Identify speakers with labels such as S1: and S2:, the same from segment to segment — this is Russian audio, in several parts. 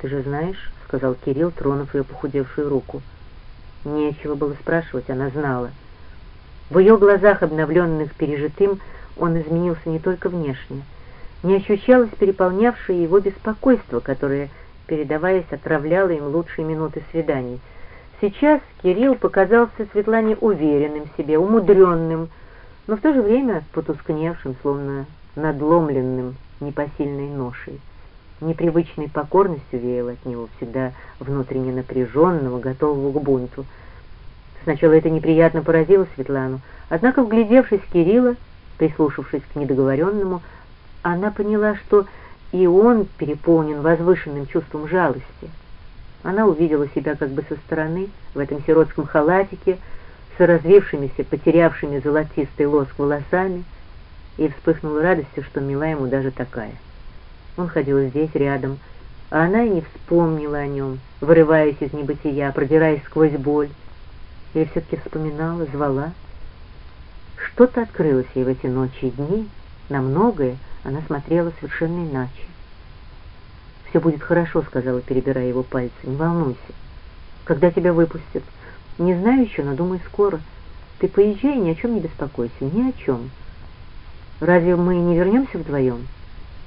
S1: «Ты же знаешь», — сказал Кирилл, тронув ее похудевшую руку. Нечего было спрашивать, она знала. В ее глазах, обновленных пережитым, он изменился не только внешне. Не ощущалось переполнявшее его беспокойство, которое, передаваясь, отравляло им лучшие минуты свиданий. Сейчас Кирилл показался Светлане уверенным в себе, умудренным, но в то же время потускневшим, словно надломленным непосильной ношей. Непривычной покорностью веял от него, всегда внутренне напряженного, готового к бунту. Сначала это неприятно поразило Светлану, однако, вглядевшись в Кирилла, прислушавшись к недоговоренному, она поняла, что и он переполнен возвышенным чувством жалости. Она увидела себя как бы со стороны, в этом сиротском халатике, с развившимися, потерявшими золотистый лоск волосами, и вспыхнула радостью, что мила ему даже такая. Он ходил здесь, рядом, а она и не вспомнила о нем, вырываясь из небытия, продираясь сквозь боль. Или все-таки вспоминала, звала. Что-то открылось ей в эти ночи и дни, на многое она смотрела совершенно иначе. «Все будет хорошо», — сказала, перебирая его пальцы, — «не волнуйся. Когда тебя выпустят? Не знаю еще, но думаю, скоро. Ты поезжай ни о чем не беспокойся, ни о чем. Разве мы не вернемся вдвоем?»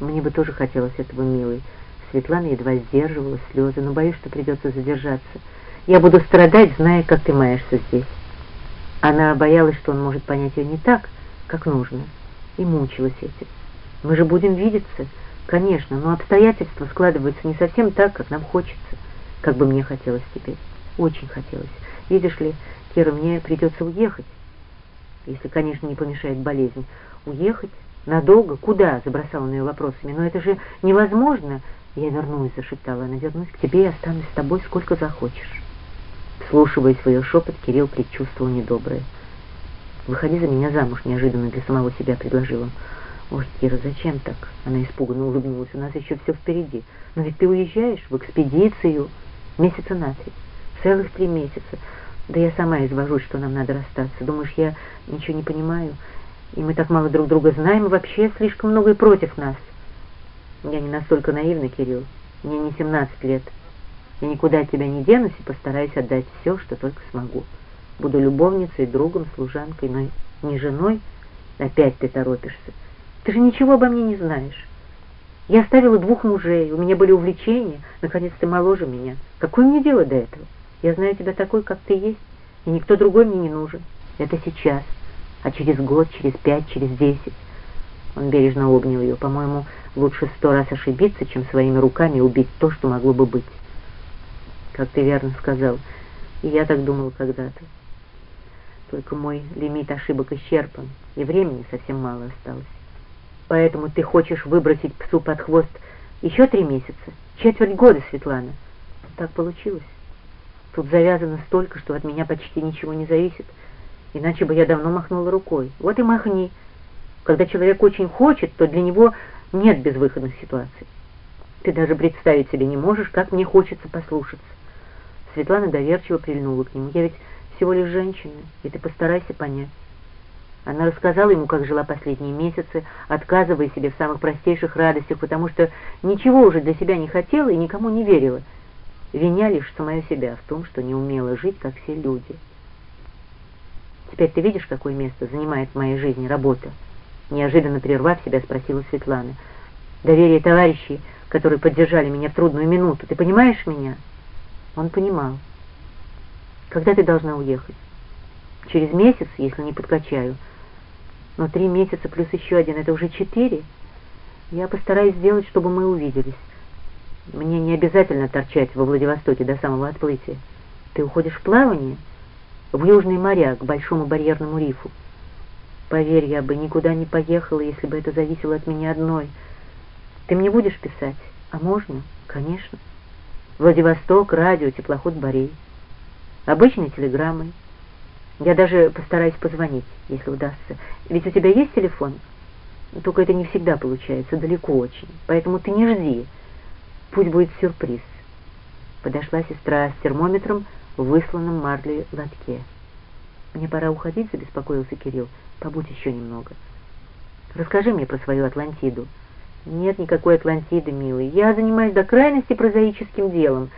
S1: Мне бы тоже хотелось этого, милый. Светлана едва сдерживала слезы, но боюсь, что придется задержаться. Я буду страдать, зная, как ты маешься здесь. Она боялась, что он может понять ее не так, как нужно, и мучилась этим. Мы же будем видеться, конечно, но обстоятельства складываются не совсем так, как нам хочется, как бы мне хотелось теперь. Очень хотелось. Видишь ли, Кира, мне придется уехать, если, конечно, не помешает болезнь. Уехать? Надолго? Куда? Забросал он ее вопросами. Но это же невозможно. Я вернусь, зашептала она. Вернусь к тебе и останусь с тобой сколько захочешь. Слушивая свой шепот, Кирилл предчувствовал недоброе. «Выходи за меня замуж», — неожиданно для самого себя предложил он. «Ой, Кира, зачем так?» Она испуганно улыбнулась. «У нас еще все впереди. Но ведь ты уезжаешь в экспедицию месяца на три. Целых три месяца. Да я сама извожусь, что нам надо расстаться. Думаешь, я ничего не понимаю? И мы так мало друг друга знаем, и вообще слишком многое против нас. Я не настолько наивна, Кирилл. Мне не 17 лет. Я никуда от тебя не денусь и постараюсь отдать все, что только смогу. Буду любовницей, другом, служанкой, но не женой. Опять ты торопишься. Ты же ничего обо мне не знаешь. Я оставила двух мужей, у меня были увлечения. Наконец, ты моложе меня. Какое мне дело до этого? Я знаю тебя такой, как ты есть, и никто другой мне не нужен. Это сейчас а через год, через пять, через десять. Он бережно обнял ее. По-моему, лучше сто раз ошибиться, чем своими руками убить то, что могло бы быть. Как ты верно сказал, и я так думал когда-то. Только мой лимит ошибок исчерпан, и времени совсем мало осталось. Поэтому ты хочешь выбросить псу под хвост еще три месяца, четверть года, Светлана. Так получилось. Тут завязано столько, что от меня почти ничего не зависит иначе бы я давно махнула рукой. Вот и махни. Когда человек очень хочет, то для него нет безвыходных ситуаций. Ты даже представить себе не можешь, как мне хочется послушаться. Светлана доверчиво прильнула к нему. Я ведь всего лишь женщина, и ты постарайся понять. Она рассказала ему, как жила последние месяцы, отказывая себе в самых простейших радостях, потому что ничего уже для себя не хотела и никому не верила, виня лишь самое себя в том, что не умела жить, как все люди. Теперь ты видишь, какое место занимает в моей жизни работа?» Неожиданно прервав себя, спросила Светлана. «Доверие товарищей, которые поддержали меня в трудную минуту. Ты понимаешь меня?» Он понимал. «Когда ты должна уехать?» «Через месяц, если не подкачаю. Но три месяца плюс еще один — это уже четыре. Я постараюсь сделать, чтобы мы увиделись. Мне не обязательно торчать во Владивостоке до самого отплытия. Ты уходишь в плавание?» В южные моря, к Большому барьерному рифу. Поверь, я бы никуда не поехала, если бы это зависело от меня одной. Ты мне будешь писать? А можно? Конечно. Владивосток, радио, теплоход Борей. Обычной телеграммой. Я даже постараюсь позвонить, если удастся. Ведь у тебя есть телефон? Только это не всегда получается, далеко очень. Поэтому ты не жди. Пусть будет сюрприз. Подошла сестра с термометром, высланном марлей лотке. «Мне пора уходить», — забеспокоился Кирилл. «Побудь еще немного. Расскажи мне про свою Атлантиду. Нет никакой Атлантиды, милый. Я занимаюсь до крайности прозаическим делом,